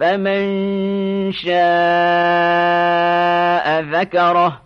فمن شاء ذكره